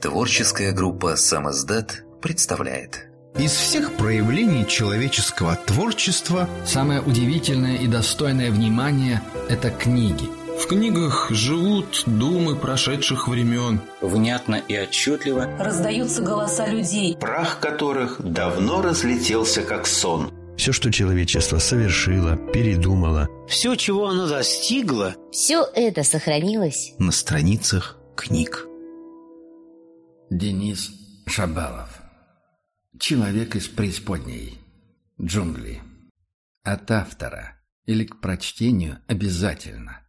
Творческая группа «Самоздат» представляет Из всех проявлений человеческого творчества Самое удивительное и достойное внимания – это книги. В книгах живут думы прошедших времен. Внятно и отчетливо раздаются голоса людей, прах которых давно разлетелся как сон. Все, что человечество совершило, передумало. Все, чего оно достигло. Все это сохранилось на страницах книг. Денис Шабалов. Человек из преисподней. Джунгли. От автора. Или к прочтению обязательно.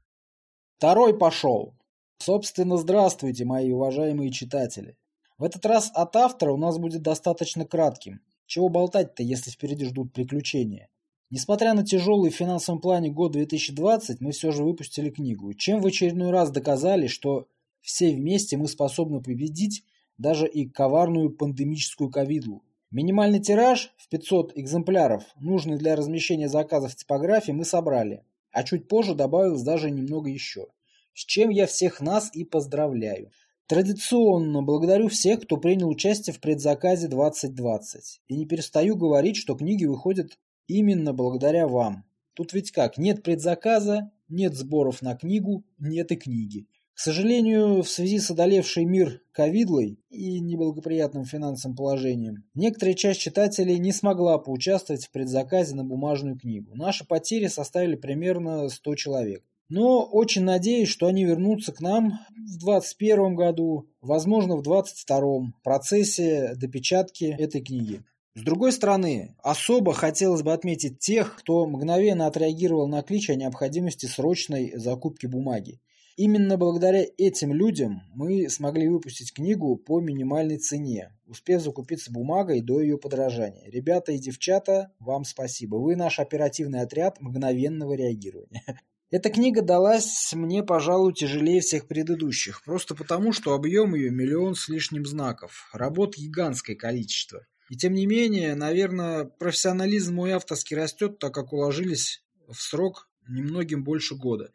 Второй пошел. Собственно, здравствуйте, мои уважаемые читатели. В этот раз от автора у нас будет достаточно кратким. Чего болтать-то, если впереди ждут приключения? Несмотря на тяжелый в финансовом плане год 2020, мы все же выпустили книгу, чем в очередной раз доказали, что все вместе мы способны победить даже и коварную пандемическую ковидлу. Минимальный тираж в 500 экземпляров, нужный для размещения заказов в типографии, мы собрали, а чуть позже добавилось даже немного еще. С чем я всех нас и поздравляю. Традиционно благодарю всех, кто принял участие в предзаказе 2020. И не перестаю говорить, что книги выходят именно благодаря вам. Тут ведь как, нет предзаказа, нет сборов на книгу, нет и книги. К сожалению, в связи с одолевшей мир ковидлой и неблагоприятным финансовым положением, некоторая часть читателей не смогла поучаствовать в предзаказе на бумажную книгу. Наши потери составили примерно 100 человек. Но очень надеюсь, что они вернутся к нам в 2021 году, возможно в 2022 процессе допечатки этой книги. С другой стороны, особо хотелось бы отметить тех, кто мгновенно отреагировал на клич о необходимости срочной закупки бумаги. Именно благодаря этим людям мы смогли выпустить книгу по минимальной цене, успев закупиться бумагой до ее подорожания. Ребята и девчата, вам спасибо. Вы наш оперативный отряд мгновенного реагирования. Эта книга далась мне, пожалуй, тяжелее всех предыдущих, просто потому, что объем ее миллион с лишним знаков, работ гигантское количество. И тем не менее, наверное, профессионализм мой авторский растет, так как уложились в срок немногим больше года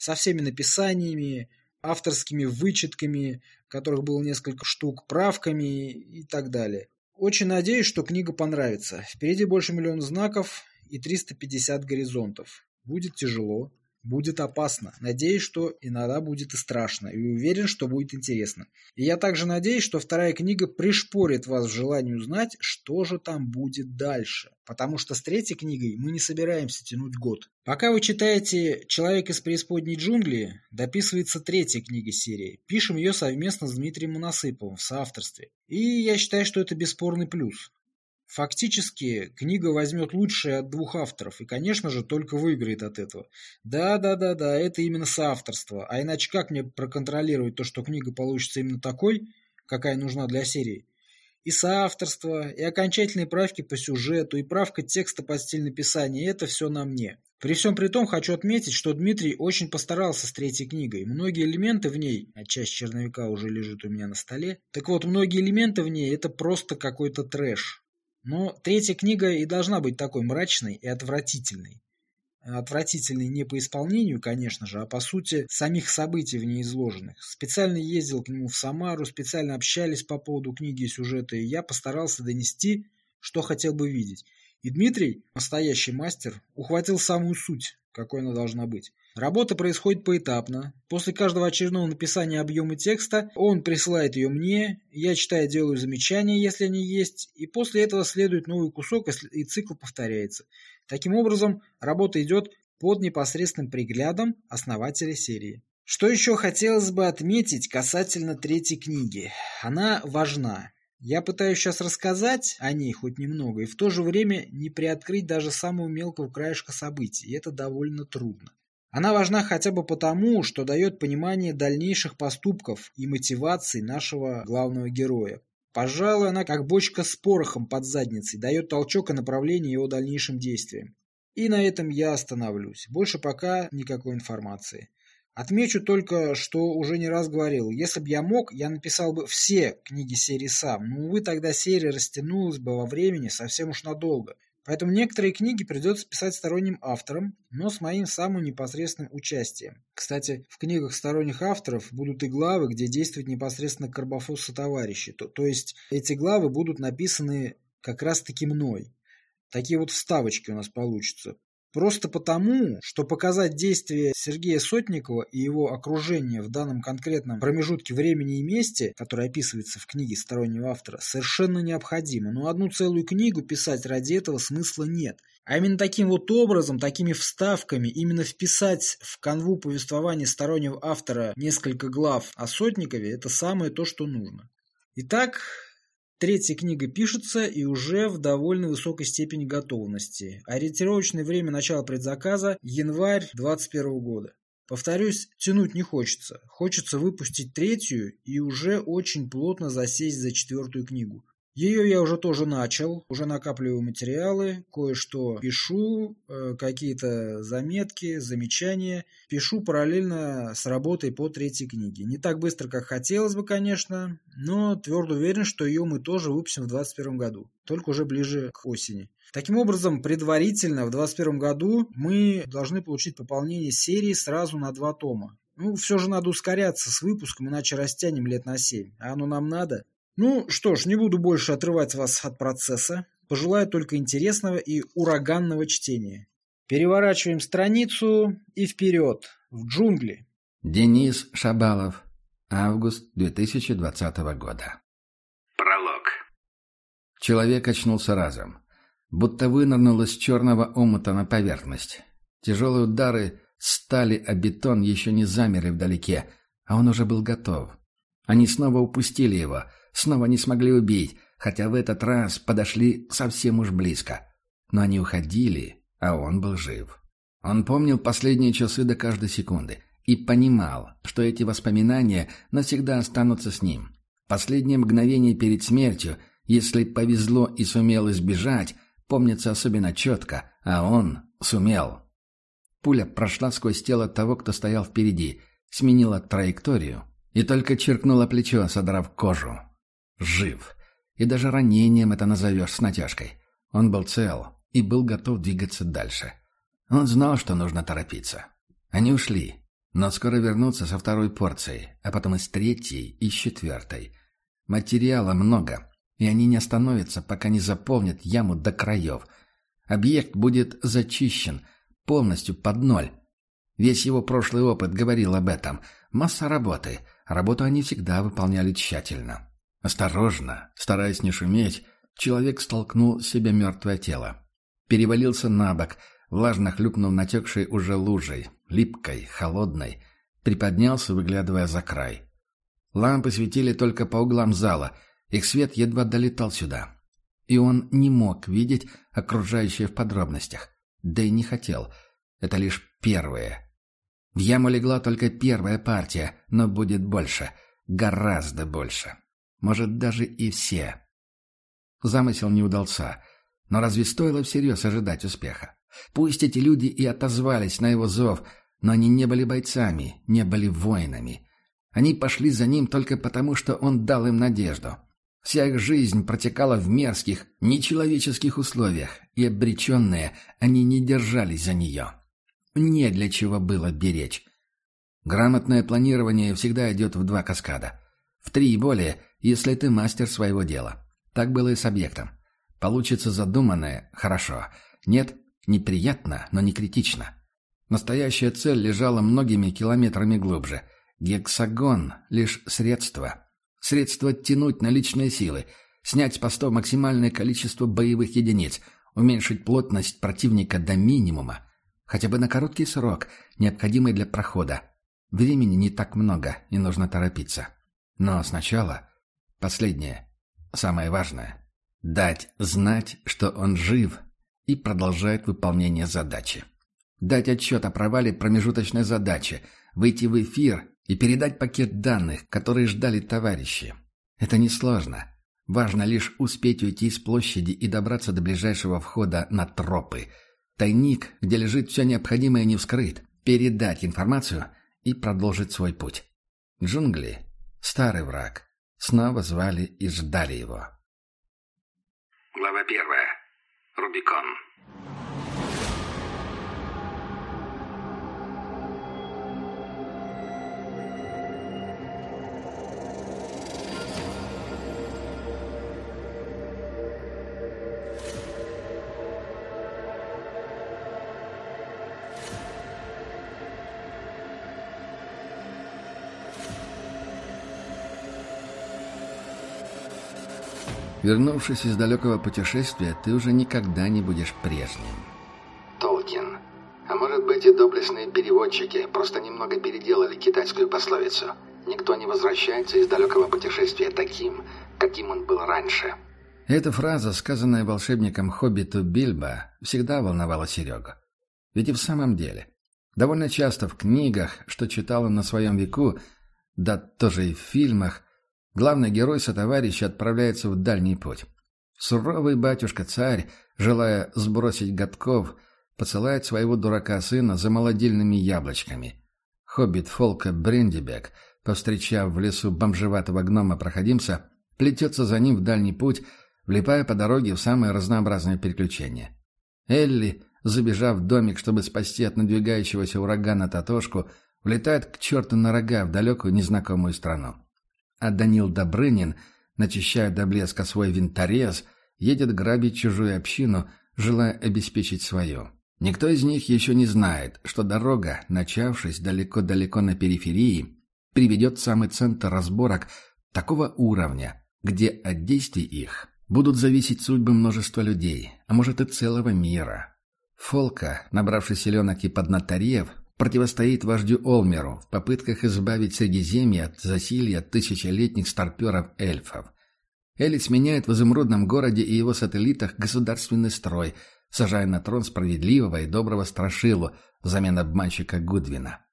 со всеми написаниями, авторскими вычетками, которых было несколько штук, правками и так далее. Очень надеюсь, что книга понравится. Впереди больше миллиона знаков и 350 горизонтов. Будет тяжело, Будет опасно. Надеюсь, что иногда будет и страшно. И уверен, что будет интересно. И я также надеюсь, что вторая книга пришпорит вас в желании узнать, что же там будет дальше. Потому что с третьей книгой мы не собираемся тянуть год. Пока вы читаете «Человек из преисподней джунгли», дописывается третья книга серии. Пишем ее совместно с Дмитрием Моносыповым в соавторстве. И я считаю, что это бесспорный плюс. Фактически, книга возьмет лучшее от двух авторов и, конечно же, только выиграет от этого. Да-да-да-да, это именно соавторство. А иначе как мне проконтролировать то, что книга получится именно такой, какая нужна для серии? И соавторство, и окончательные правки по сюжету, и правка текста под стиль написания – это все на мне. При всем при том хочу отметить, что Дмитрий очень постарался с третьей книгой. Многие элементы в ней, а часть черновика уже лежит у меня на столе, так вот, многие элементы в ней – это просто какой-то трэш. Но третья книга и должна быть такой мрачной и отвратительной. Отвратительной не по исполнению, конечно же, а по сути самих событий в ней изложенных. Специально ездил к нему в Самару, специально общались по поводу книги и сюжета, и я постарался донести, что хотел бы видеть. И Дмитрий, настоящий мастер, ухватил самую суть, какой она должна быть. Работа происходит поэтапно. После каждого очередного написания объема текста он присылает ее мне, я читаю, делаю замечания, если они есть, и после этого следует новый кусок, и цикл повторяется. Таким образом, работа идет под непосредственным приглядом основателя серии. Что еще хотелось бы отметить касательно третьей книги? Она важна. Я пытаюсь сейчас рассказать о ней хоть немного, и в то же время не приоткрыть даже самого мелкого краешка событий, и это довольно трудно. Она важна хотя бы потому, что дает понимание дальнейших поступков и мотиваций нашего главного героя. Пожалуй, она как бочка с порохом под задницей, дает толчок и направление его дальнейшим действиям. И на этом я остановлюсь. Больше пока никакой информации. Отмечу только, что уже не раз говорил, если бы я мог, я написал бы все книги серии сам, но, увы, тогда серия растянулась бы во времени совсем уж надолго. Поэтому некоторые книги придется писать сторонним авторам, но с моим самым непосредственным участием. Кстати, в книгах сторонних авторов будут и главы, где действует непосредственно Карбофос и товарищи. То, то есть эти главы будут написаны как раз-таки мной. Такие вот вставочки у нас получатся. Просто потому, что показать действия Сергея Сотникова и его окружения в данном конкретном промежутке времени и месте, который описывается в книге стороннего автора, совершенно необходимо. Но одну целую книгу писать ради этого смысла нет. А именно таким вот образом, такими вставками, именно вписать в канву повествования стороннего автора несколько глав о Сотникове, это самое то, что нужно. Итак, Третья книга пишется и уже в довольно высокой степени готовности. Ориентировочное время начала предзаказа – январь 2021 года. Повторюсь, тянуть не хочется. Хочется выпустить третью и уже очень плотно засесть за четвертую книгу. Ее я уже тоже начал, уже накапливаю материалы, кое-что пишу, э, какие-то заметки, замечания. Пишу параллельно с работой по третьей книге. Не так быстро, как хотелось бы, конечно, но твердо уверен, что ее мы тоже выпустим в 2021 году, только уже ближе к осени. Таким образом, предварительно в 2021 году мы должны получить пополнение серии сразу на два тома. Ну, все же надо ускоряться с выпуском, иначе растянем лет на семь. А оно нам надо? Ну что ж, не буду больше отрывать вас от процесса. Пожелаю только интересного и ураганного чтения. Переворачиваем страницу и вперед, в джунгли. Денис Шабалов. Август 2020 года. Пролог. Человек очнулся разом. Будто вынырнул из черного омута на поверхность. Тяжелые удары стали о бетон еще не замерли вдалеке, а он уже был готов. Они снова упустили его — Снова не смогли убить, хотя в этот раз подошли совсем уж близко. Но они уходили, а он был жив. Он помнил последние часы до каждой секунды и понимал, что эти воспоминания навсегда останутся с ним. Последние мгновения перед смертью, если повезло и сумел избежать, помнится особенно четко, а он сумел. Пуля прошла сквозь тело того, кто стоял впереди, сменила траекторию и только черкнула плечо, содрав кожу. Жив. И даже ранением это назовешь с натяжкой. Он был цел и был готов двигаться дальше. Он знал, что нужно торопиться. Они ушли, но скоро вернутся со второй порцией, а потом и с третьей, и с четвертой. Материала много, и они не остановятся, пока не заполнят яму до краев. Объект будет зачищен, полностью под ноль. Весь его прошлый опыт говорил об этом. Масса работы. Работу они всегда выполняли тщательно. Осторожно, стараясь не шуметь, человек столкнул с себя мертвое тело. Перевалился на бок, влажно хлюпнув натекшей уже лужей, липкой, холодной, приподнялся, выглядывая за край. Лампы светили только по углам зала, их свет едва долетал сюда. И он не мог видеть окружающее в подробностях. Да и не хотел. Это лишь первое. В яму легла только первая партия, но будет больше. Гораздо больше. Может, даже и все. Замысел не удался. Но разве стоило всерьез ожидать успеха? Пусть эти люди и отозвались на его зов, но они не были бойцами, не были воинами. Они пошли за ним только потому, что он дал им надежду. Вся их жизнь протекала в мерзких, нечеловеческих условиях, и обреченные они не держались за нее. Не для чего было беречь. Грамотное планирование всегда идет в два каскада. В три и более, если ты мастер своего дела. Так было и с объектом. Получится задуманное – хорошо. Нет – неприятно, но не критично. Настоящая цель лежала многими километрами глубже. Гексагон – лишь средство. Средство оттянуть наличные силы, снять с постов максимальное количество боевых единиц, уменьшить плотность противника до минимума. Хотя бы на короткий срок, необходимый для прохода. Времени не так много, и нужно торопиться. Но сначала Последнее, самое важное – дать знать, что он жив и продолжает выполнение задачи. Дать отчет о провале промежуточной задачи, выйти в эфир и передать пакет данных, которые ждали товарищи. Это несложно. Важно лишь успеть уйти с площади и добраться до ближайшего входа на тропы. Тайник, где лежит все необходимое, не вскрыт. Передать информацию и продолжить свой путь. Джунгли, старый враг, снова звали и ждали его. Глава первая. Рубикон. Вернувшись из далекого путешествия, ты уже никогда не будешь прежним. Толкин. А может быть и доблестные переводчики просто немного переделали китайскую пословицу. Никто не возвращается из далекого путешествия таким, каким он был раньше. Эта фраза, сказанная волшебником Хоббиту Бильбо, всегда волновала Серегу. Ведь и в самом деле, довольно часто в книгах, что читал он на своем веку, да тоже и в фильмах, Главный герой сотоварища отправляется в дальний путь. Суровый батюшка-царь, желая сбросить годков, посылает своего дурака-сына за молодильными яблочками. Хоббит Фолка Брендибек, повстречав в лесу бомжеватого гнома-проходимца, плетется за ним в дальний путь, влипая по дороге в самые разнообразные приключения. Элли, забежав в домик, чтобы спасти от надвигающегося урагана Татошку, влетает к черту на рога в далекую незнакомую страну. А Данил Добрынин, начищая до блеска свой винторез, едет грабить чужую общину, желая обеспечить свою. Никто из них еще не знает, что дорога, начавшись далеко-далеко на периферии, приведет в самый центр разборок такого уровня, где от действий их будут зависеть судьбы множества людей, а может и целого мира. Фолка, набравший селенок и поднаторев, противостоит вождю Олмеру в попытках избавить Средиземье от засилья тысячелетних старперов-эльфов. Элис меняет в изумрудном городе и его сателлитах государственный строй, сажая на трон справедливого и доброго Страшилу взамен обманщика Гудвина.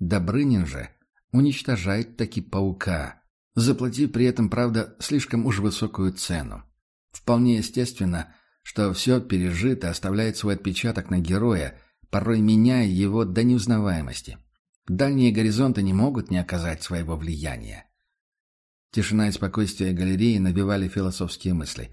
Добрынин же уничтожает таки паука, заплатив при этом, правда, слишком уж высокую цену. Вполне естественно, что все пережито оставляет свой отпечаток на героя – порой меняя его до неузнаваемости. Дальние горизонты не могут не оказать своего влияния. Тишина и спокойствие галереи набивали философские мысли.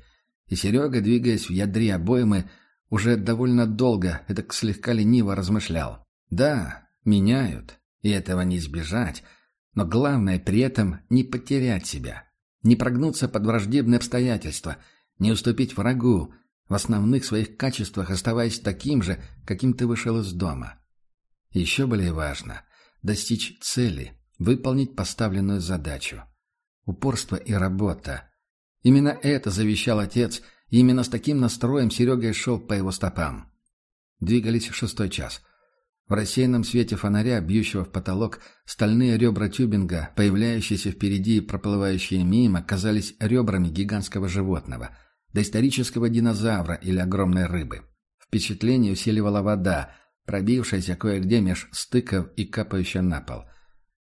И Серега, двигаясь в ядре обоймы, уже довольно долго, это слегка лениво размышлял. Да, меняют, и этого не избежать, но главное при этом не потерять себя, не прогнуться под враждебные обстоятельства, не уступить врагу, в основных своих качествах оставаясь таким же, каким ты вышел из дома. Еще более важно – достичь цели, выполнить поставленную задачу. Упорство и работа. Именно это завещал отец, и именно с таким настроем Серега шел по его стопам. Двигались шестой час. В рассеянном свете фонаря, бьющего в потолок, стальные ребра тюбинга, появляющиеся впереди и проплывающие мимо, казались ребрами гигантского животного – доисторического динозавра или огромной рыбы. Впечатление усиливала вода, пробившаяся кое-где меж стыков и капающая на пол.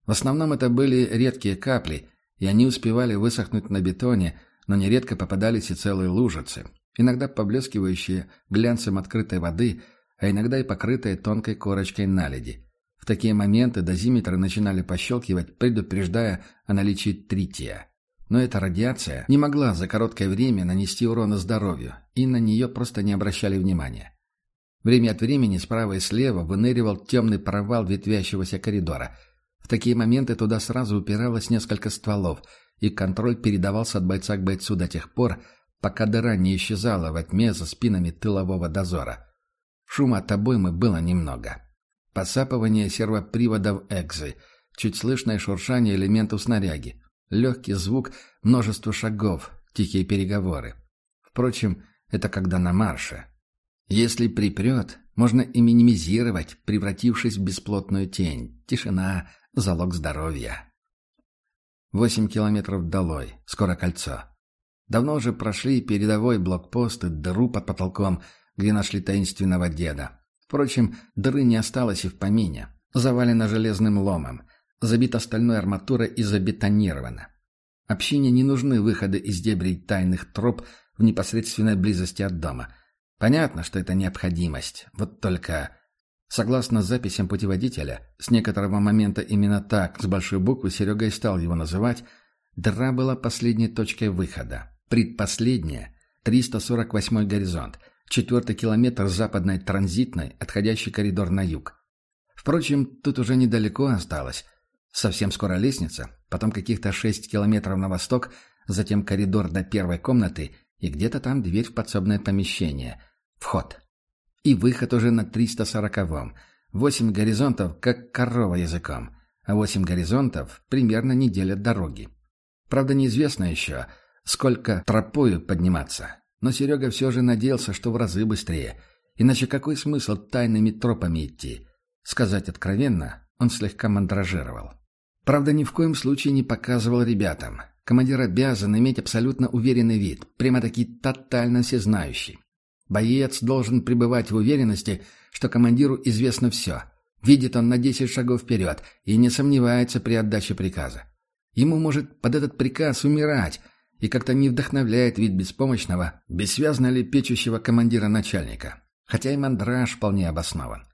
В основном это были редкие капли, и они успевали высохнуть на бетоне, но нередко попадались и целые лужицы, иногда поблескивающие глянцем открытой воды, а иногда и покрытые тонкой корочкой наледи. В такие моменты дозиметры начинали пощелкивать, предупреждая о наличии трития. Но эта радиация не могла за короткое время нанести урона здоровью, и на нее просто не обращали внимания. Время от времени справа и слева выныривал темный провал ветвящегося коридора. В такие моменты туда сразу упиралось несколько стволов, и контроль передавался от бойца к бойцу до тех пор, пока дыра не исчезала во тьме за спинами тылового дозора. Шума от обоймы было немного. Посапывание сервоприводов экзы, чуть слышное шуршание элементов снаряги, Легкий звук, множество шагов, тихие переговоры. Впрочем, это когда на марше. Если припрет, можно и минимизировать, превратившись в бесплотную тень. Тишина — залог здоровья. Восемь километров долой, скоро кольцо. Давно уже прошли передовой блокпост и дыру под потолком, где нашли таинственного деда. Впрочем, дыры не осталось и в помине. Завалено железным ломом забита стальной арматурой и забетонирована. Общине не нужны выходы из дебрей тайных троп в непосредственной близости от дома. Понятно, что это необходимость. Вот только... Согласно записям путеводителя, с некоторого момента именно так, с большой буквы Серега и стал его называть, дыра была последней точкой выхода. Предпоследняя – 348 горизонт, четвертый километр западной транзитной, отходящий коридор на юг. Впрочем, тут уже недалеко осталось. Совсем скоро лестница, потом каких-то 6 километров на восток, затем коридор до первой комнаты и где-то там дверь в подсобное помещение. Вход. И выход уже на 340-м. Восемь горизонтов, как корова языком. А восемь горизонтов примерно неделя дороги. Правда, неизвестно еще, сколько тропою подниматься. Но Серега все же надеялся, что в разы быстрее. Иначе какой смысл тайными тропами идти? Сказать откровенно, он слегка мандражировал. Правда, ни в коем случае не показывал ребятам. Командир обязан иметь абсолютно уверенный вид, прямо-таки тотально всезнающий. Боец должен пребывать в уверенности, что командиру известно все. Видит он на 10 шагов вперед и не сомневается при отдаче приказа. Ему может под этот приказ умирать, и как-то не вдохновляет вид беспомощного, бессвязно ли печущего командира-начальника. Хотя и мандраж вполне обоснован.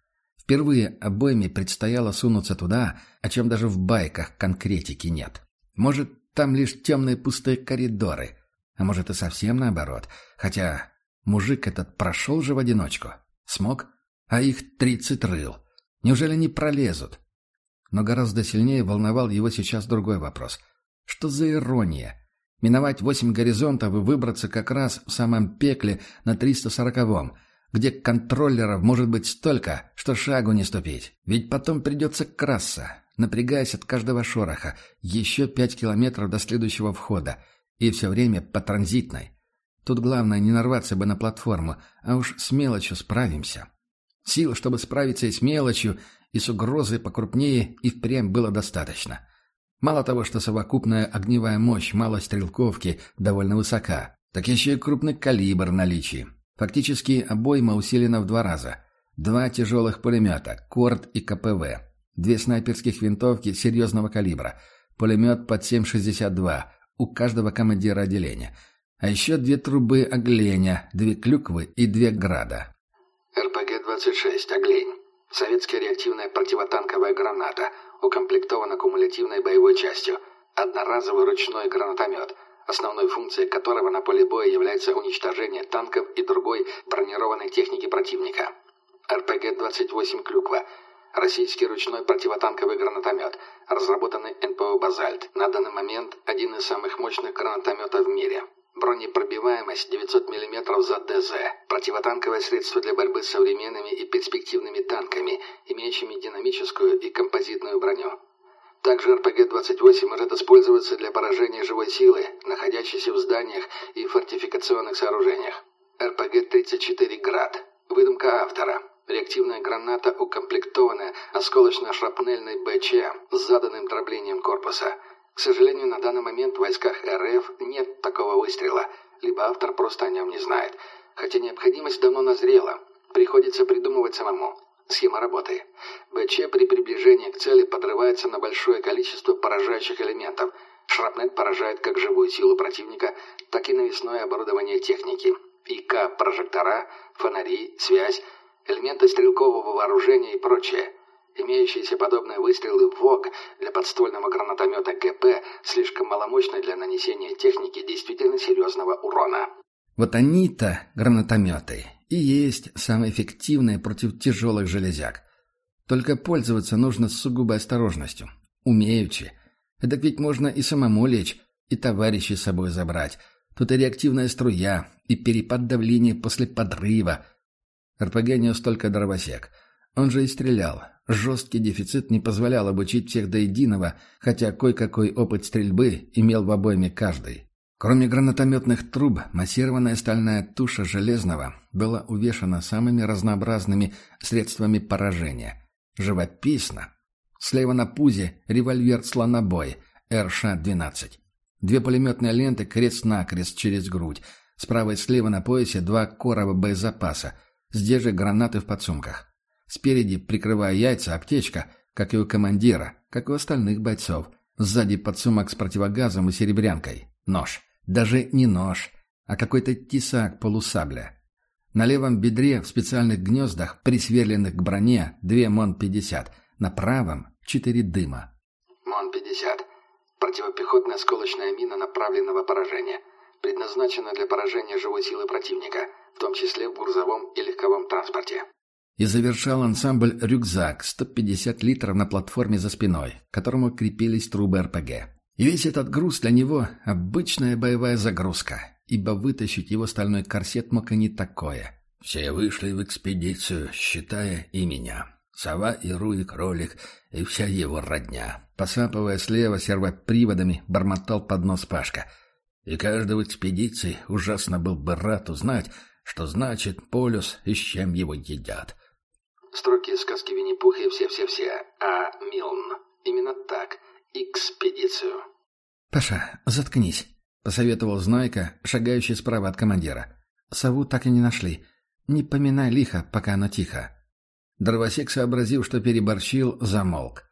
Впервые обоими предстояло сунуться туда, о чем даже в байках конкретики нет. Может, там лишь темные пустые коридоры, а может и совсем наоборот. Хотя мужик этот прошел же в одиночку. Смог? А их тридцать рыл. Неужели не пролезут? Но гораздо сильнее волновал его сейчас другой вопрос. Что за ирония? Миновать восемь горизонтов и выбраться как раз в самом пекле на 340-м, где контроллеров может быть столько, что шагу не ступить. Ведь потом придется краса, напрягаясь от каждого шороха, еще пять километров до следующего входа, и все время по транзитной. Тут главное не нарваться бы на платформу, а уж с мелочью справимся. Сил, чтобы справиться и с мелочью, и с угрозой покрупнее, и впрямь было достаточно. Мало того, что совокупная огневая мощь малой стрелковки довольно высока, так еще и крупный калибр наличии. Фактически обойма усилена в два раза. Два тяжелых пулемета, КОРД и КПВ. Две снайперских винтовки серьезного калибра. Пулемет под 7,62 у каждого командира отделения. А еще две трубы огленя, две клюквы и две града. РПГ-26 «Оглень». Советская реактивная противотанковая граната – укомплектована кумулятивной боевой частью, одноразовый ручной гранатомет, основной функцией которого на поле боя является уничтожение танков и другой бронированной техники противника. РПГ-28 «Клюква» Российский ручной противотанковый гранатомет, разработанный НПО «Базальт», на данный момент один из самых мощных гранатометов в мире. Бронепробиваемость 900 мм за ДЗ. Противотанковое средство для борьбы с современными и перспективными танками, имеющими динамическую и композитную броню. Также РПГ-28 может использоваться для поражения живой силы, находящейся в зданиях и фортификационных сооружениях. РПГ-34 «Град». Выдумка автора. Реактивная граната, укомплектованная осколочно-шрапнельной БЧ с заданным дроблением корпуса – к сожалению, на данный момент в войсках РФ нет такого выстрела, либо автор просто о нем не знает. Хотя необходимость давно назрела, приходится придумывать самому. Схема работы. БЧ при приближении к цели подрывается на большое количество поражающих элементов. Шрапнель поражает как живую силу противника, так и навесное оборудование техники. ИК, прожектора, фонари, связь, элементы стрелкового вооружения и прочее. Имеющиеся подобные выстрелы ВОГ для подствольного гранатомета ГП слишком маломощны для нанесения техники действительно серьезного урона. Вот они-то, гранатометы, и есть самые эффективные против тяжелых железяк. Только пользоваться нужно с сугубой осторожностью. Умеючи. Это ведь можно и самому лечь, и товарищей с собой забрать. Тут и реактивная струя, и перепад давления после подрыва. РПГ нес только дровосек. Он же и стрелял, Жесткий дефицит не позволял обучить всех до единого, хотя кой-какой опыт стрельбы имел в обойме каждый. Кроме гранатометных труб, массированная стальная туша железного была увешана самыми разнообразными средствами поражения. Живописно. Слева на пузе револьвер «Слонобой» РШ-12. Две пулеметные ленты крест-накрест через грудь. Справа и слева на поясе два корова боезапаса. Здесь же гранаты в подсумках. Спереди, прикрывая яйца, аптечка, как и у командира, как и у остальных бойцов. Сзади подсумок с противогазом и серебрянкой. Нож. Даже не нож, а какой-то тесак полусабля. На левом бедре в специальных гнездах, присверленных к броне, две МОН-50. На правом — четыре дыма. МОН-50. Противопехотная осколочная мина направленного поражения. Предназначена для поражения живой силы противника, в том числе в грузовом и легковом транспорте. И завершал ансамбль рюкзак 150 литров на платформе за спиной, к которому крепились трубы РПГ. И весь этот груз для него – обычная боевая загрузка, ибо вытащить его стальной корсет мог и не такое. Все вышли в экспедицию, считая и меня. Сова и Руи кролик, и вся его родня. Посапывая слева сервоприводами, бормотал под нос Пашка. И каждый в экспедиции ужасно был бы рад узнать, что значит полюс и с чем его едят. Строки сказки Винни-Пуха и все-все-все, а Милн. Именно так. Экспедицию. «Паша, заткнись», — посоветовал Знайка, шагающий справа от командира. «Сову так и не нашли. Не поминай лихо, пока оно тихо». Дровосек, сообразив, что переборщил, замолк.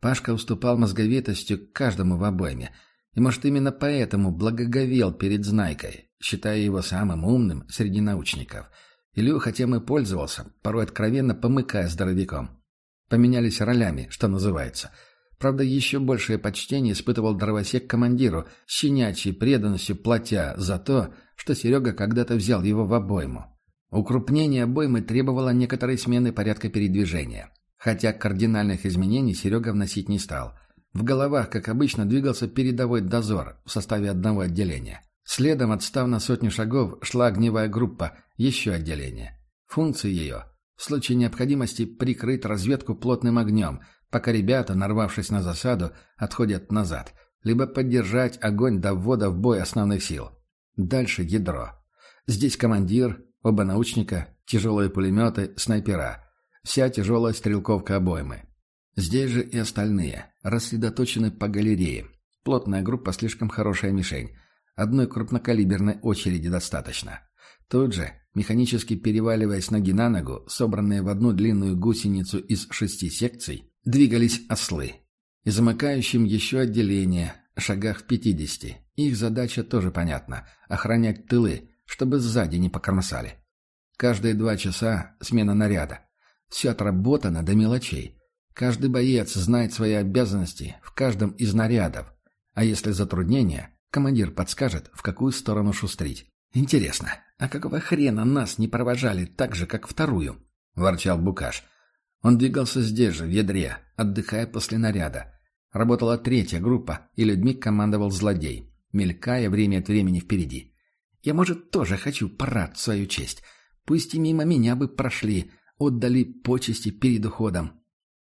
Пашка уступал мозговитостью каждому в обойме, и, может, именно поэтому благоговел перед Знайкой, считая его самым умным среди научников. Илюха тем и пользовался, порой откровенно помыкая здоровяком. Поменялись ролями, что называется. Правда, еще большее почтение испытывал дровосек командиру, щенячьей преданностью платя за то, что Серега когда-то взял его в обойму. Укрупнение обоймы требовало некоторой смены порядка передвижения. Хотя кардинальных изменений Серега вносить не стал. В головах, как обычно, двигался передовой дозор в составе одного отделения. Следом, отстав на сотню шагов, шла огневая группа, еще отделение. Функции ее – в случае необходимости прикрыть разведку плотным огнем, пока ребята, нарвавшись на засаду, отходят назад, либо поддержать огонь до ввода в бой основных сил. Дальше ядро. Здесь командир, Оба научника, тяжелые пулеметы, снайпера. Вся тяжелая стрелковка обоймы. Здесь же и остальные, рассредоточены по галерее. Плотная группа слишком хорошая мишень. Одной крупнокалиберной очереди достаточно. Тут же, механически переваливаясь ноги на ногу, собранные в одну длинную гусеницу из шести секций, двигались ослы. И замыкающим еще отделение, шагах в пятидесяти. Их задача тоже понятна – охранять тылы, чтобы сзади не покромсали. Каждые два часа смена наряда. Все отработано до мелочей. Каждый боец знает свои обязанности в каждом из нарядов. А если затруднение, командир подскажет, в какую сторону шустрить. «Интересно, а какого хрена нас не провожали так же, как вторую?» – ворчал Букаш. Он двигался здесь же, в ядре, отдыхая после наряда. Работала третья группа, и людьми командовал злодей, мелькая время от времени впереди. Я, может, тоже хочу парад в свою честь. Пусть и мимо меня бы прошли, отдали почести перед уходом.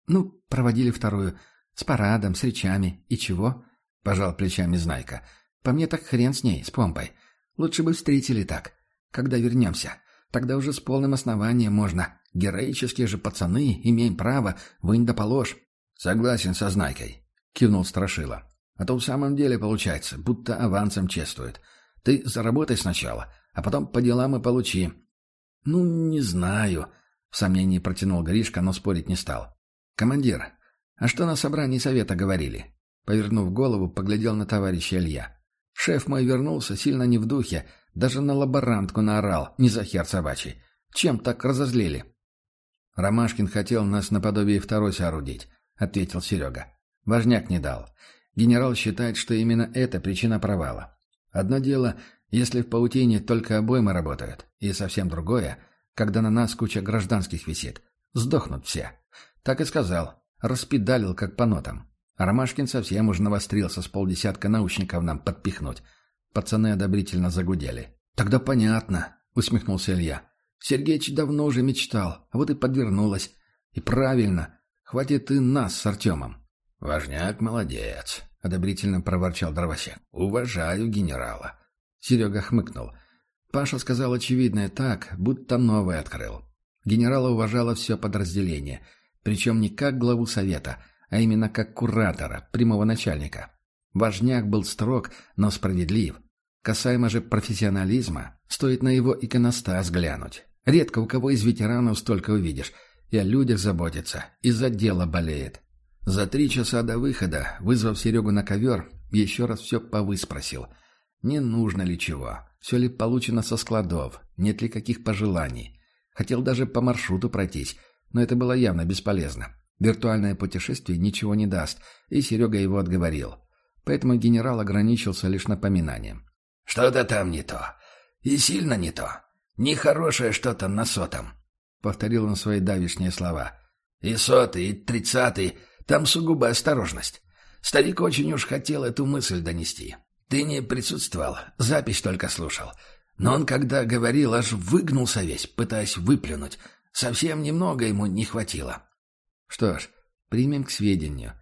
Ну, проводили вторую. С парадом, с речами. И чего? Пожал плечами Знайка. По мне так хрен с ней, с помпой. Лучше бы встретили так. Когда вернемся. Тогда уже с полным основанием можно. Героические же пацаны, имеем право, вынь да положь. Согласен со Знайкой. Кивнул Страшила. А то в самом деле получается, будто авансом чествует. — ты заработай сначала, а потом по делам и получи». «Ну, не знаю», — в сомнении протянул Гришка, но спорить не стал. «Командир, а что на собрании совета говорили?» Повернув голову, поглядел на товарища Илья. «Шеф мой вернулся, сильно не в духе, даже на лаборантку наорал, не за хер собачий. Чем так разозлили?» «Ромашкин хотел нас наподобие второй соорудить», — ответил Серега. «Важняк не дал. Генерал считает, что именно это причина провала. Одно дело, если в паутине только обоймы работают, и совсем другое, когда на нас куча гражданских висит. Сдохнут все. Так и сказал. Распедалил, как по нотам. А Ромашкин совсем уж навострился с полдесятка научников нам подпихнуть. Пацаны одобрительно загудели. «Тогда понятно», — усмехнулся Илья. «Сергеич давно уже мечтал, а вот и подвернулась. И правильно. Хватит и нас с Артемом». «Важняк молодец», — одобрительно проворчал дровосек. «Уважаю генерала». Серега хмыкнул. Паша сказал очевидное так, будто новое открыл. Генерала уважало все подразделение, причем не как главу совета, а именно как куратора, прямого начальника. Важняк был строг, но справедлив. Касаемо же профессионализма, стоит на его иконостас глянуть. Редко у кого из ветеранов столько увидишь. И о людях заботится, и за дело болеет. За три часа до выхода, вызвав Серегу на ковер, еще раз все повыспросил. Не нужно ли чего? Все ли получено со складов? Нет ли каких пожеланий? Хотел даже по маршруту пройтись, но это было явно бесполезно. Виртуальное путешествие ничего не даст, и Серега его отговорил. Поэтому генерал ограничился лишь напоминанием. «Что-то там не то. И сильно не то. Нехорошее что-то на сотом», — повторил он свои давишние слова. «И сотый, и тридцатый. Там сугубо осторожность. Старик очень уж хотел эту мысль донести. Ты не присутствовал, запись только слушал. Но он, когда говорил, аж выгнулся весь, пытаясь выплюнуть. Совсем немного ему не хватило. Что ж, примем к сведению.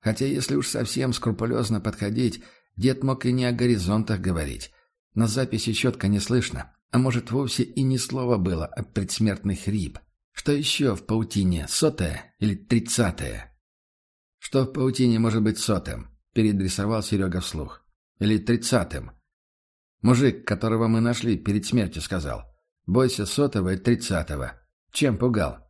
Хотя, если уж совсем скрупулезно подходить, дед мог и не о горизонтах говорить. На записи четко не слышно, а может, вовсе и ни слова было, а предсмертный хрип. Что еще в паутине, сотое или тридцатое? Что в паутине может быть сотым? Передрисовал Серега вслух. Или тридцатым? Мужик, которого мы нашли перед смертью, сказал. Бойся сотого и тридцатого. Чем пугал?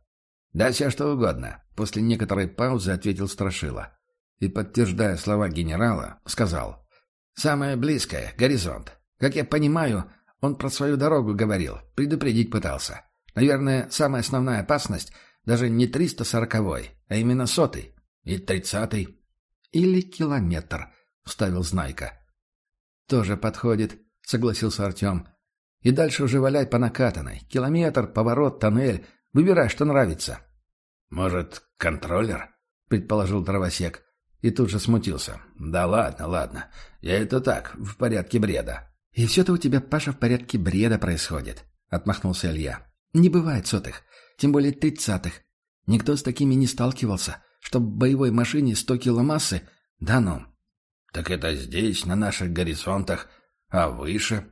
Да все что угодно. После некоторой паузы ответил Страшила. И, подтверждая слова генерала, сказал. Самое близкое — горизонт. Как я понимаю, он про свою дорогу говорил, предупредить пытался. Наверное, самая основная опасность даже не 340-й, а именно сотый. И тридцатый. Или километр, вставил Знайка. Тоже подходит, согласился Артем. И дальше уже валяй по накатанной. Километр, поворот, тоннель. Выбирай, что нравится. Может, контроллер? Предположил дровосек. И тут же смутился. Да ладно, ладно. Я это так, в порядке бреда. И все-то у тебя, Паша, в порядке бреда происходит. Отмахнулся Илья. Не бывает сотых. Тем более тридцатых. Никто с такими не сталкивался чтоб в боевой машине сто кило массы? Да ну. Так это здесь, на наших горизонтах, а выше?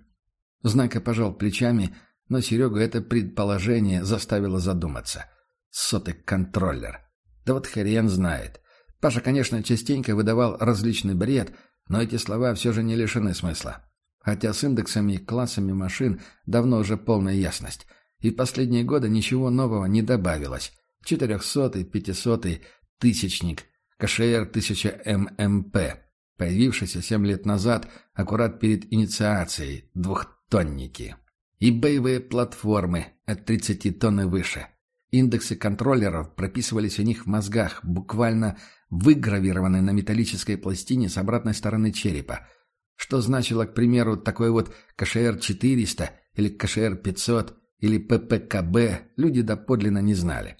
Знака пожал плечами, но Серегу это предположение заставило задуматься. Сотый контроллер. Да вот хрен знает. Паша, конечно, частенько выдавал различный бред, но эти слова все же не лишены смысла. Хотя с индексами и классами машин давно уже полная ясность. И последние годы ничего нового не добавилось. Четырехсотый, пятисотый, «Тысячник», КШР-1000ММП, появившийся семь лет назад, аккурат перед инициацией, двухтонники. И боевые платформы от 30 тонн и выше. Индексы контроллеров прописывались у них в мозгах, буквально выгравированы на металлической пластине с обратной стороны черепа. Что значило, к примеру, такой вот КШР-400 или КШР-500 или ППКБ, люди доподлинно не знали.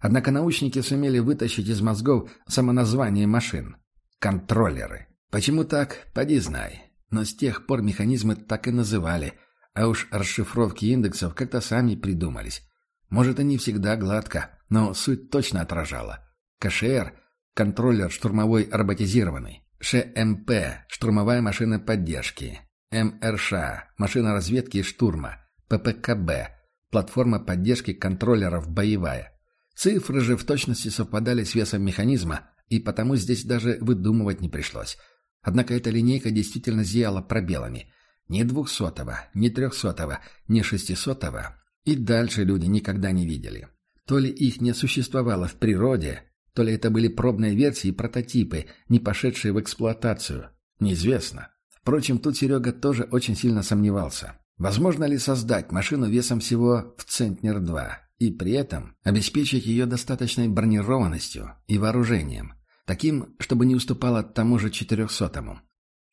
Однако научники сумели вытащить из мозгов самоназвание машин. Контроллеры. Почему так, поди знай. Но с тех пор механизмы так и называли, а уж расшифровки индексов как-то сами придумались. Может, и не всегда гладко, но суть точно отражала. КШР – контроллер штурмовой роботизированный. ШМП – штурмовая машина поддержки. МРШ – машина разведки и штурма. ППКБ – платформа поддержки контроллеров боевая. Цифры же в точности совпадали с весом механизма, и потому здесь даже выдумывать не пришлось. Однако эта линейка действительно зияла пробелами. Ни двухсотого, ни трехсотого, ни шестисотого. И дальше люди никогда не видели. То ли их не существовало в природе, то ли это были пробные версии и прототипы, не пошедшие в эксплуатацию. Неизвестно. Впрочем, тут Серега тоже очень сильно сомневался. Возможно ли создать машину весом всего в Центнер-2? и при этом обеспечить ее достаточной бронированностью и вооружением, таким, чтобы не уступало тому же четырехсотому.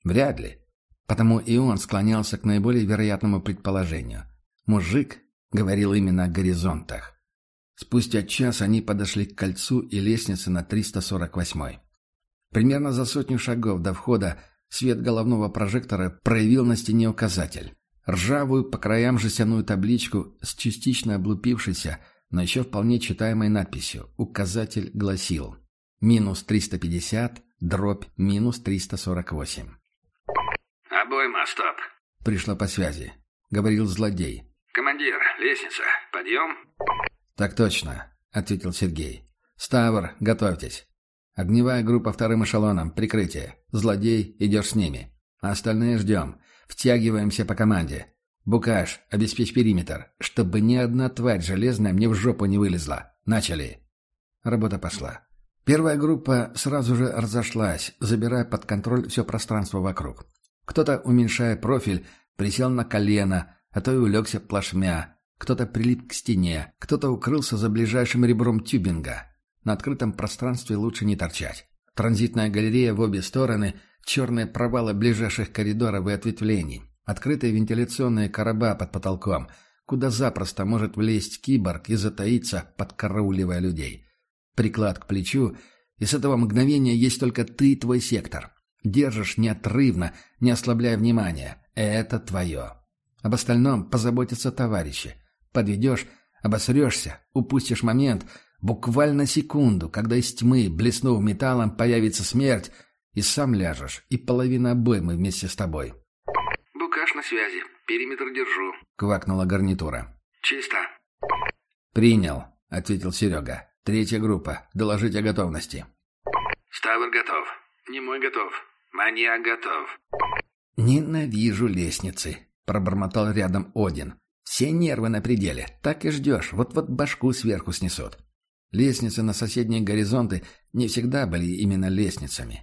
Вряд ли. Потому и он склонялся к наиболее вероятному предположению. Мужик говорил именно о горизонтах. Спустя час они подошли к кольцу и лестнице на 348. Примерно за сотню шагов до входа свет головного прожектора проявил на стене указатель. Ржавую по краям жестяную табличку с частично облупившейся, но еще вполне читаемой надписью. Указатель гласил «Минус 350, дробь минус 348». «Обойма, стоп!» Пришло по связи. Говорил злодей. «Командир, лестница, подъем?» «Так точно», — ответил Сергей. «Ставр, готовьтесь. Огневая группа вторым эшелоном, прикрытие. Злодей, идешь с ними. А остальные ждем. Втягиваемся по команде. Букаш, обеспечь периметр, чтобы ни одна тварь железная мне в жопу не вылезла. Начали. Работа пошла. Первая группа сразу же разошлась, забирая под контроль все пространство вокруг. Кто-то, уменьшая профиль, присел на колено, а то и улегся плашмя. Кто-то прилип к стене, кто-то укрылся за ближайшим ребром тюбинга. На открытом пространстве лучше не торчать. Транзитная галерея в обе стороны, черные провалы ближайших коридоров и ответвлений, открытые вентиляционные короба под потолком, куда запросто может влезть киборг и затаиться, подкарауливая людей. Приклад к плечу, и с этого мгновения есть только ты и твой сектор. Держишь неотрывно, не ослабляя внимания. Это твое. Об остальном позаботятся товарищи. Подведешь, обосрешься, упустишь момент, буквально секунду, когда из тьмы, блеснув металлом, появится смерть, и сам ляжешь, и половина обоймы вместе с тобой. «Букаш на связи. Периметр держу», — квакнула гарнитура. «Чисто». «Принял», — ответил Серега. «Третья группа. Доложить о готовности». «Ставр готов. Немой готов. Маньяк готов». «Ненавижу лестницы», — пробормотал рядом Один. «Все нервы на пределе. Так и ждешь. Вот-вот башку сверху снесут». Лестницы на соседние горизонты не всегда были именно лестницами.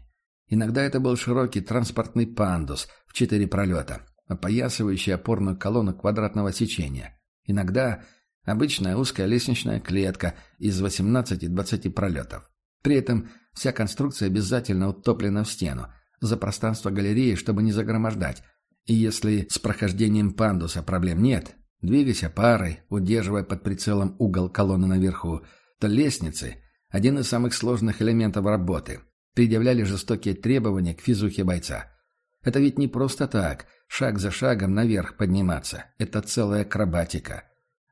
Иногда это был широкий транспортный пандус в четыре пролета, опоясывающий опорную колонну квадратного сечения. Иногда обычная узкая лестничная клетка из 18-20 пролетов. При этом вся конструкция обязательно утоплена в стену, за пространство галереи, чтобы не загромождать. И если с прохождением пандуса проблем нет, двигайся парой, удерживая под прицелом угол колонны наверху, то лестницы – один из самых сложных элементов работы, предъявляли жестокие требования к физухе бойца. Это ведь не просто так, шаг за шагом наверх подниматься. Это целая акробатика.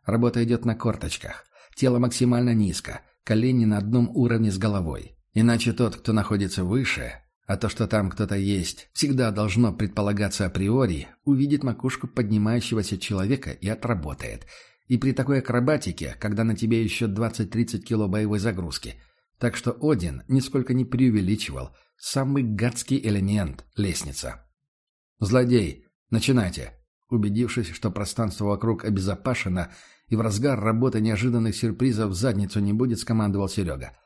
Работа идет на корточках. Тело максимально низко, колени на одном уровне с головой. Иначе тот, кто находится выше, а то, что там кто-то есть, всегда должно предполагаться априори, увидит макушку поднимающегося человека и отработает. И при такой акробатике, когда на тебе еще 20-30 кило боевой загрузки. Так что Один нисколько не преувеличивал. Самый гадский элемент — лестница. «Злодей, начинайте!» Убедившись, что пространство вокруг обезопасено и в разгар работы неожиданных сюрпризов в задницу не будет, скомандовал Серега.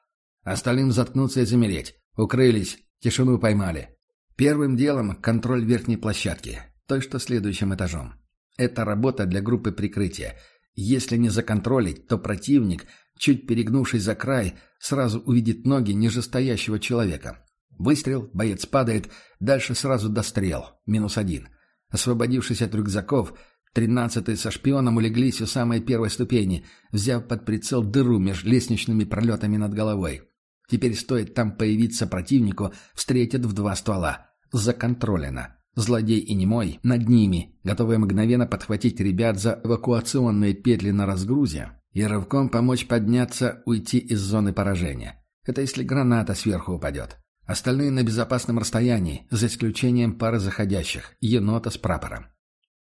«Остальным заткнуться и замереть. Укрылись. Тишину поймали. Первым делом контроль верхней площадки, той, что следующим этажом. Это работа для группы прикрытия. Если не законтролить, то противник, чуть перегнувшись за край, сразу увидит ноги нижестоящего человека. Выстрел, боец падает, дальше сразу дострел, минус один. Освободившись от рюкзаков, тринадцатые со шпионом улеглись у самой первой ступени, взяв под прицел дыру между лестничными пролетами над головой. Теперь стоит там появиться противнику, встретят в два ствола. Законтролено. Злодей и немой над ними, готовые мгновенно подхватить ребят за эвакуационные петли на разгрузе и рывком помочь подняться, уйти из зоны поражения. Это если граната сверху упадет. Остальные на безопасном расстоянии, за исключением пары заходящих, енота с прапором.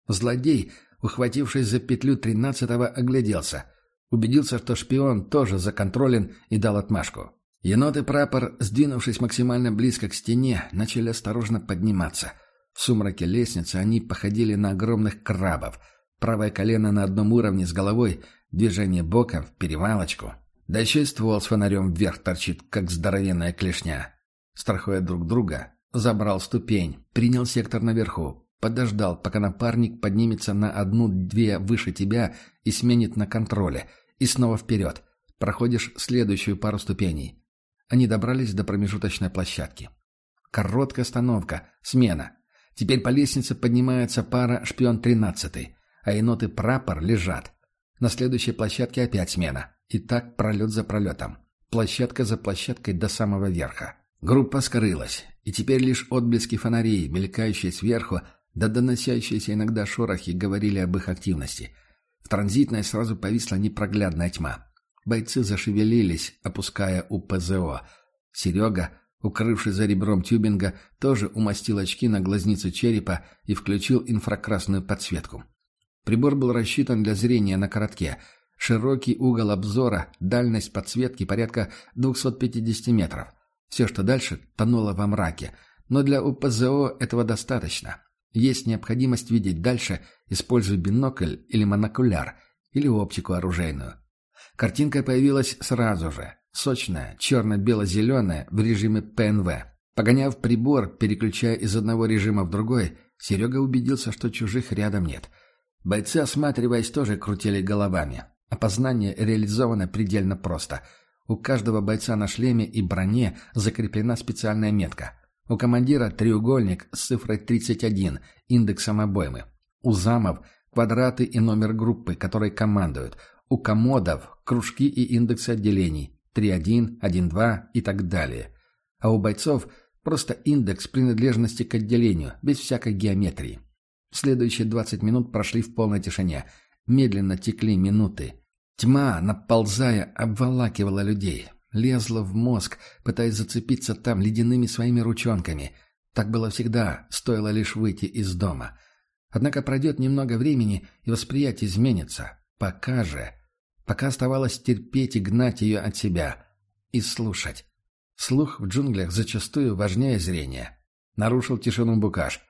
Злодей, ухватившись за петлю тринадцатого, огляделся. Убедился, что шпион тоже законтролен и дал отмашку. Енот и прапор, сдвинувшись максимально близко к стене, начали осторожно подниматься. В сумраке лестницы они походили на огромных крабов. Правое колено на одном уровне с головой, движение боком в перевалочку. Да еще и ствол с фонарем вверх торчит, как здоровенная клешня. Страхуя друг друга, забрал ступень, принял сектор наверху, подождал, пока напарник поднимется на одну-две выше тебя и сменит на контроле, и снова вперед. Проходишь следующую пару ступеней. Они добрались до промежуточной площадки. Короткая остановка, смена. Теперь по лестнице поднимается пара шпион-13, а енот и прапор лежат. На следующей площадке опять смена. И так пролет за пролетом. Площадка за площадкой до самого верха. Группа скрылась, и теперь лишь отблески фонарей, мелькающие сверху, да доносящиеся иногда шорохи, говорили об их активности. В транзитной сразу повисла непроглядная тьма. Бойцы зашевелились, опуская УПЗО. Серега, укрывшись за ребром тюбинга, тоже умастил очки на глазницу черепа и включил инфракрасную подсветку. Прибор был рассчитан для зрения на коротке. Широкий угол обзора, дальность подсветки порядка 250 метров. Все, что дальше, тонуло во мраке. Но для УПЗО этого достаточно. Есть необходимость видеть дальше, используя бинокль или монокуляр, или оптику оружейную. Картинка появилась сразу же. Сочная, черно-бело-зеленая в режиме ПНВ. Погоняв прибор, переключая из одного режима в другой, Серега убедился, что чужих рядом нет. Бойцы, осматриваясь, тоже крутили головами. Опознание реализовано предельно просто. У каждого бойца на шлеме и броне закреплена специальная метка. У командира треугольник с цифрой 31, индексом обоймы. У замов квадраты и номер группы, которой командуют. У комодов кружки и индексы отделений 3.1, 1.2 и так далее. А у бойцов просто индекс принадлежности к отделению, без всякой геометрии. Следующие 20 минут прошли в полной тишине. Медленно текли минуты. Тьма, наползая, обволакивала людей. Лезла в мозг, пытаясь зацепиться там ледяными своими ручонками. Так было всегда, стоило лишь выйти из дома. Однако пройдет немного времени, и восприятие изменится. Пока же. Пока оставалось терпеть и гнать ее от себя. И слушать. Слух в джунглях зачастую важнее зрения. Нарушил тишину Букаш.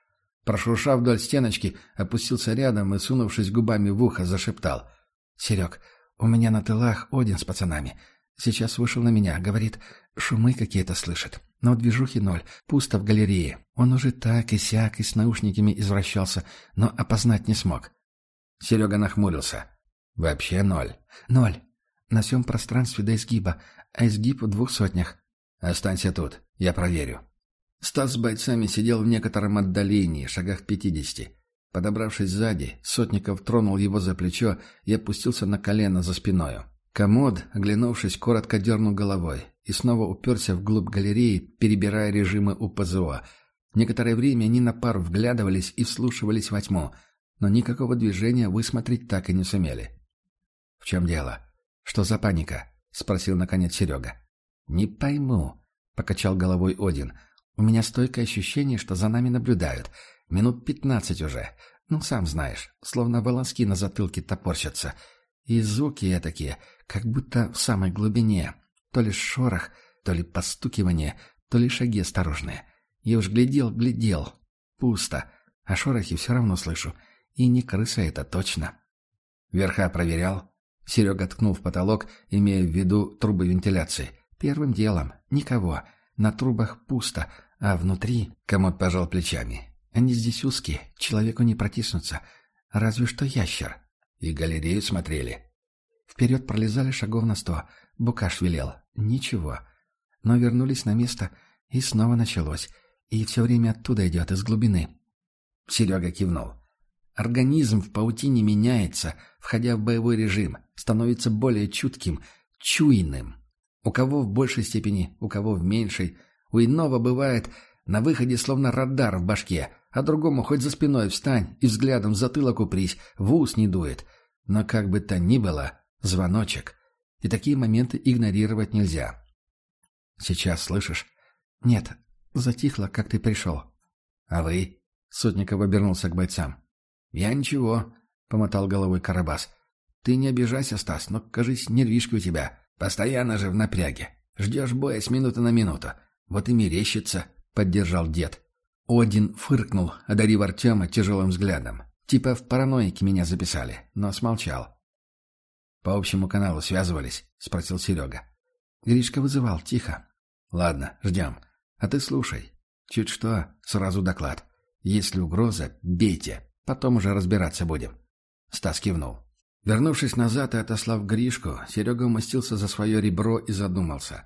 Прошуршав вдоль стеночки, опустился рядом и, сунувшись губами в ухо, зашептал. «Серег, у меня на тылах Один с пацанами. Сейчас вышел на меня, говорит, шумы какие-то слышит. Но движухи ноль, пусто в галерее. Он уже так и сяк и с наушниками извращался, но опознать не смог. Серега нахмурился. Вообще ноль. Ноль. На всем пространстве до изгиба, а изгиб в двух сотнях. Останься тут, я проверю. Стас с бойцами сидел в некотором отдалении, шагах пятидесяти. Подобравшись сзади, Сотников тронул его за плечо и опустился на колено за спиною. Комод, оглянувшись, коротко дернул головой и снова уперся вглубь галереи, перебирая режимы УПЗО. Некоторое время они на пару вглядывались и вслушивались во тьму, но никакого движения высмотреть так и не сумели. «В чем дело? Что за паника?» — спросил наконец Серега. «Не пойму», — покачал головой Один. «У меня стойкое ощущение, что за нами наблюдают. Минут пятнадцать уже. Ну, сам знаешь, словно волоски на затылке топорщатся. И звуки такие, как будто в самой глубине. То ли шорох, то ли постукивание, то ли шаги осторожные. Я уж глядел, глядел. Пусто. А шорохи все равно слышу. И не крыса это точно. Верха проверял. Серега ткнул в потолок, имея в виду трубы вентиляции. Первым делом. Никого. На трубах пусто. А внутри... Комод пожал плечами. Они здесь узкие. Человеку не протиснуться. Разве что ящер. И галерею смотрели. Вперед пролезали шагов на сто. Букаш велел. Ничего. Но вернулись на место, и снова началось. И все время оттуда идет, из глубины. Серега кивнул. Организм в паутине меняется, входя в боевой режим, становится более чутким, чуйным. У кого в большей степени, у кого в меньшей. У иного бывает на выходе словно радар в башке, а другому хоть за спиной встань и взглядом в затылок упрись, в ус не дует. Но как бы то ни было, Звоночек. И такие моменты игнорировать нельзя. Сейчас слышишь? Нет, затихло, как ты пришел. А вы? Сотников обернулся к бойцам. Я ничего, помотал головой Карабас. Ты не обижайся, Стас, но, кажись, нервишки у тебя. Постоянно же в напряге. Ждешь боя с минуты на минуту. Вот и мерещится, поддержал дед. Один фыркнул, одарив Артема тяжелым взглядом. Типа в параноике меня записали, но смолчал. «По общему каналу связывались?» — спросил Серега. Гришка вызывал, тихо. «Ладно, ждем. А ты слушай. Чуть что, сразу доклад. Если угроза, бейте. Потом уже разбираться будем». Стас кивнул. Вернувшись назад и отослав Гришку, Серега умостился за свое ребро и задумался.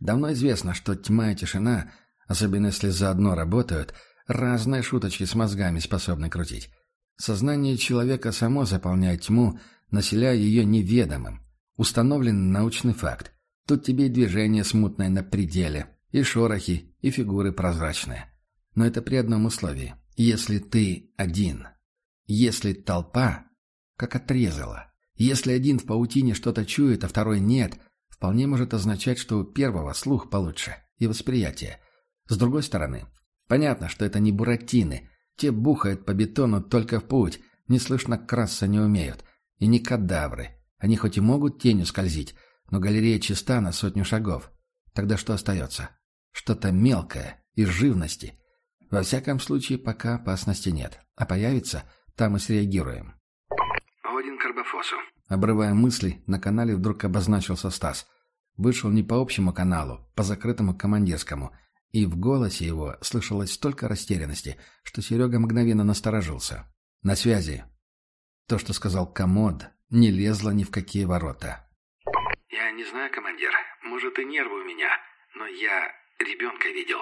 Давно известно, что тьма и тишина, особенно если заодно работают, разные шуточки с мозгами способны крутить. Сознание человека само заполняет тьму, населяя ее неведомым. Установлен научный факт. Тут тебе и движение смутное на пределе, и шорохи, и фигуры прозрачные. Но это при одном условии. Если ты один. Если толпа, как отрезала. Если один в паутине что-то чует, а второй нет, вполне может означать, что у первого слух получше и восприятие. С другой стороны, понятно, что это не буратины. Те бухают по бетону только в путь, неслышно краса не умеют. И не кадавры. Они хоть и могут тенью скользить, но галерея чиста на сотню шагов. Тогда что остается? Что-то мелкое, из живности. Во всяком случае, пока опасности нет. А появится, там и среагируем. Один Карбофосу. Обрывая мысли, на канале вдруг обозначился Стас. Вышел не по общему каналу, по закрытому командирскому. И в голосе его слышалось столько растерянности, что Серега мгновенно насторожился. «На связи». То, что сказал комод, не лезло ни в какие ворота. «Я не знаю, командир. Может, и нервы у меня, но я ребенка видел».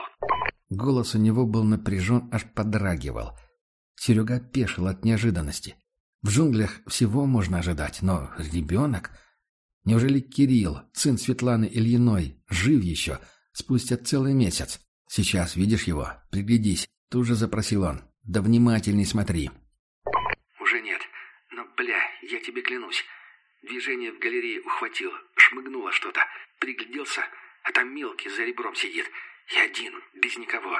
Голос у него был напряжен, аж подрагивал. Серега опешил от неожиданности. В джунглях всего можно ожидать, но ребенок... Неужели Кирилл, сын Светланы Ильиной, жив еще, спустя целый месяц? Сейчас видишь его? Приглядись. Тут же запросил он. Да внимательней смотри. Уже нет. Но, бля, я тебе клянусь. Движение в галерее ухватил, шмыгнуло что-то. Пригляделся, а там мелкий за ребром сидит. И один, без никого.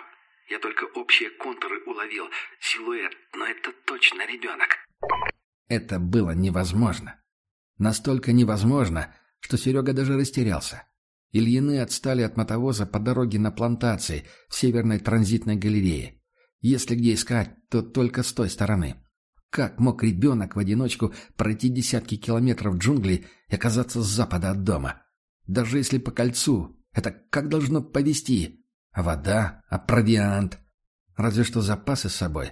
Я только общие контуры уловил, силуэт, но это точно ребенок. Это было невозможно. Настолько невозможно, что Серега даже растерялся. Ильины отстали от мотовоза по дороге на плантации в северной транзитной галерее. Если где искать, то только с той стороны. Как мог ребенок в одиночку пройти десятки километров джунглей и оказаться с запада от дома? Даже если по кольцу, это как должно повести? А вода? А провиант? Разве что запасы с собой.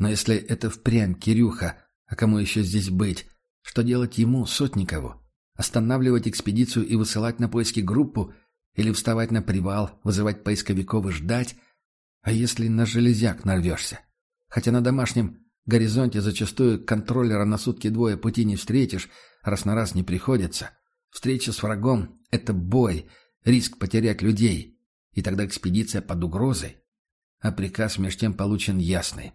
Но если это впрямь Кирюха, а кому еще здесь быть? Что делать ему, Сотникову? Останавливать экспедицию и высылать на поиски группу? Или вставать на привал, вызывать поисковиков и ждать? А если на железяк нарвешься? Хотя на домашнем горизонте зачастую контроллера на сутки двое пути не встретишь, раз на раз не приходится. Встреча с врагом — это бой, риск потерять людей. И тогда экспедиция под угрозой. А приказ меж тем получен ясный.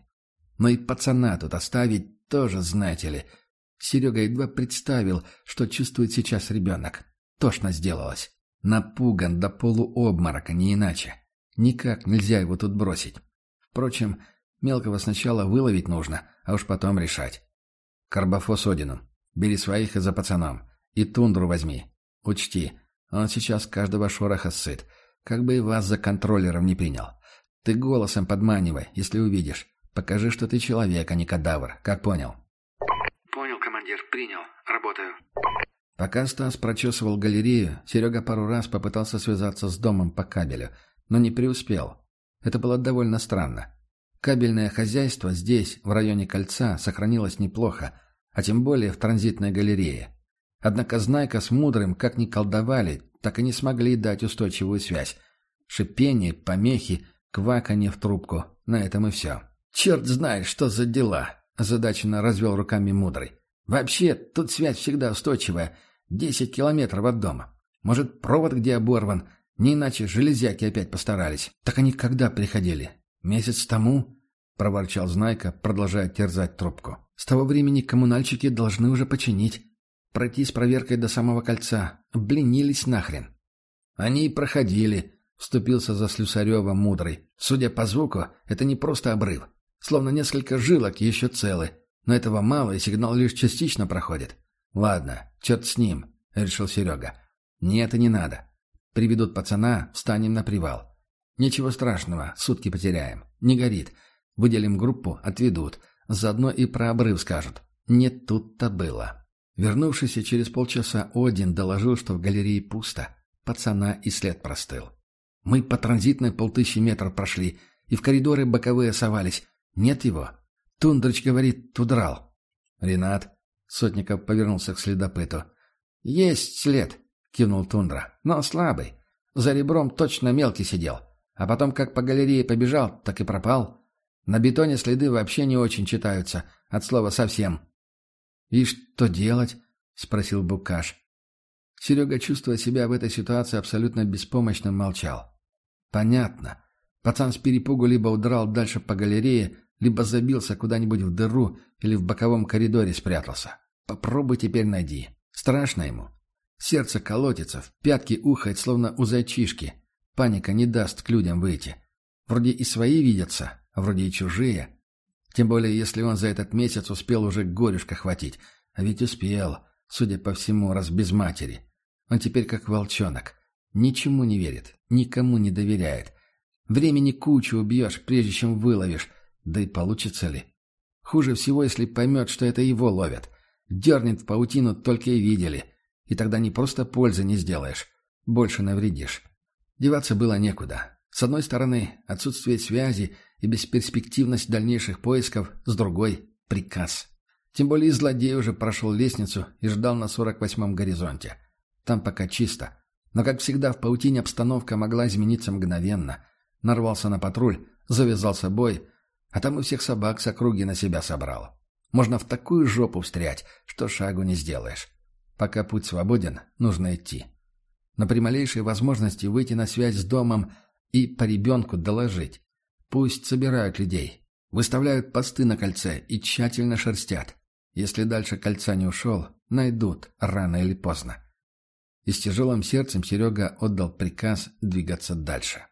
Но и пацана тут оставить тоже, знаете ли — Серега едва представил, что чувствует сейчас ребенок. Тошно сделалось. Напуган до полуобморока, не иначе. Никак нельзя его тут бросить. Впрочем, мелкого сначала выловить нужно, а уж потом решать. Карбофос Одину. Бери своих и за пацаном. И тундру возьми. Учти, он сейчас каждого шороха сыт. Как бы и вас за контроллером не принял. Ты голосом подманивай, если увидишь. Покажи, что ты человек, а не кадавр. Как понял? командир. Принял. Работаю. Пока Стас прочесывал галерею, Серега пару раз попытался связаться с домом по кабелю, но не преуспел. Это было довольно странно. Кабельное хозяйство здесь, в районе кольца, сохранилось неплохо, а тем более в транзитной галерее. Однако Знайка с Мудрым как ни колдовали, так и не смогли дать устойчивую связь. Шипение, помехи, кваканье в трубку. На этом и все. «Черт знает, что за дела!» – озадаченно развел руками Мудрый. Вообще, тут связь всегда устойчивая. Десять километров от дома. Может, провод где оборван. Не иначе железяки опять постарались. Так они когда приходили? Месяц тому? Проворчал Знайка, продолжая терзать трубку. С того времени коммунальщики должны уже починить. Пройти с проверкой до самого кольца. Обленились нахрен. Они и проходили, вступился за Слюсарева мудрый. Судя по звуку, это не просто обрыв. Словно несколько жилок еще целы. Но этого мало, и сигнал лишь частично проходит. Ладно, черт с ним, решил Серега. Нет и не надо. Приведут пацана, встанем на привал. Ничего страшного, сутки потеряем. Не горит. Выделим группу, отведут. Заодно и про обрыв скажут. Не тут-то было. Вернувшийся через полчаса Один доложил, что в галерее пусто. Пацана и след простыл. Мы по транзитной полтысячи метров прошли, и в коридоры боковые совались. Нет его. Тундрыч говорит, удрал. Ренат. Сотников повернулся к следопыту. Есть след, кивнул Тундра, но слабый. За ребром точно мелкий сидел. А потом как по галерее побежал, так и пропал. На бетоне следы вообще не очень читаются, от слова совсем. «И что делать?» — спросил Букаш. Серега, чувствуя себя в этой ситуации абсолютно беспомощным, молчал. «Понятно. Пацан с перепугу либо удрал дальше по галерее, либо забился куда-нибудь в дыру или в боковом коридоре спрятался. Попробуй теперь найди. Страшно ему. Сердце колотится, в пятки ухает, словно у зайчишки. Паника не даст к людям выйти. Вроде и свои видятся, а вроде и чужие. Тем более, если он за этот месяц успел уже горюшка хватить. А ведь успел, судя по всему, раз без матери. Он теперь как волчонок. Ничему не верит, никому не доверяет. Времени кучу убьешь, прежде чем выловишь, да и получится ли? Хуже всего, если поймет, что это его ловят. Дернет в паутину, только и видели. И тогда не просто пользы не сделаешь. Больше навредишь. Деваться было некуда. С одной стороны, отсутствие связи и бесперспективность дальнейших поисков, с другой — приказ. Тем более злодей уже прошел лестницу и ждал на 48-м горизонте. Там пока чисто. Но, как всегда, в паутине обстановка могла измениться мгновенно. Нарвался на патруль, завязался бой, а там у всех собак с округи на себя собрал. Можно в такую жопу встрять, что шагу не сделаешь. Пока путь свободен, нужно идти. Но при малейшей возможности выйти на связь с домом и по ребенку доложить. Пусть собирают людей, выставляют посты на кольце и тщательно шерстят. Если дальше кольца не ушел, найдут рано или поздно. И с тяжелым сердцем Серега отдал приказ двигаться дальше.